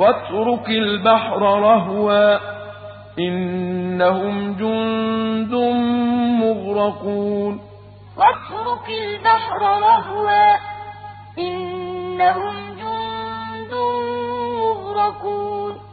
واترك البحر رهوا إنهم جند مغرقون. واترك البحر رهوا إنهم جند مغرقون.